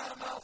ظلم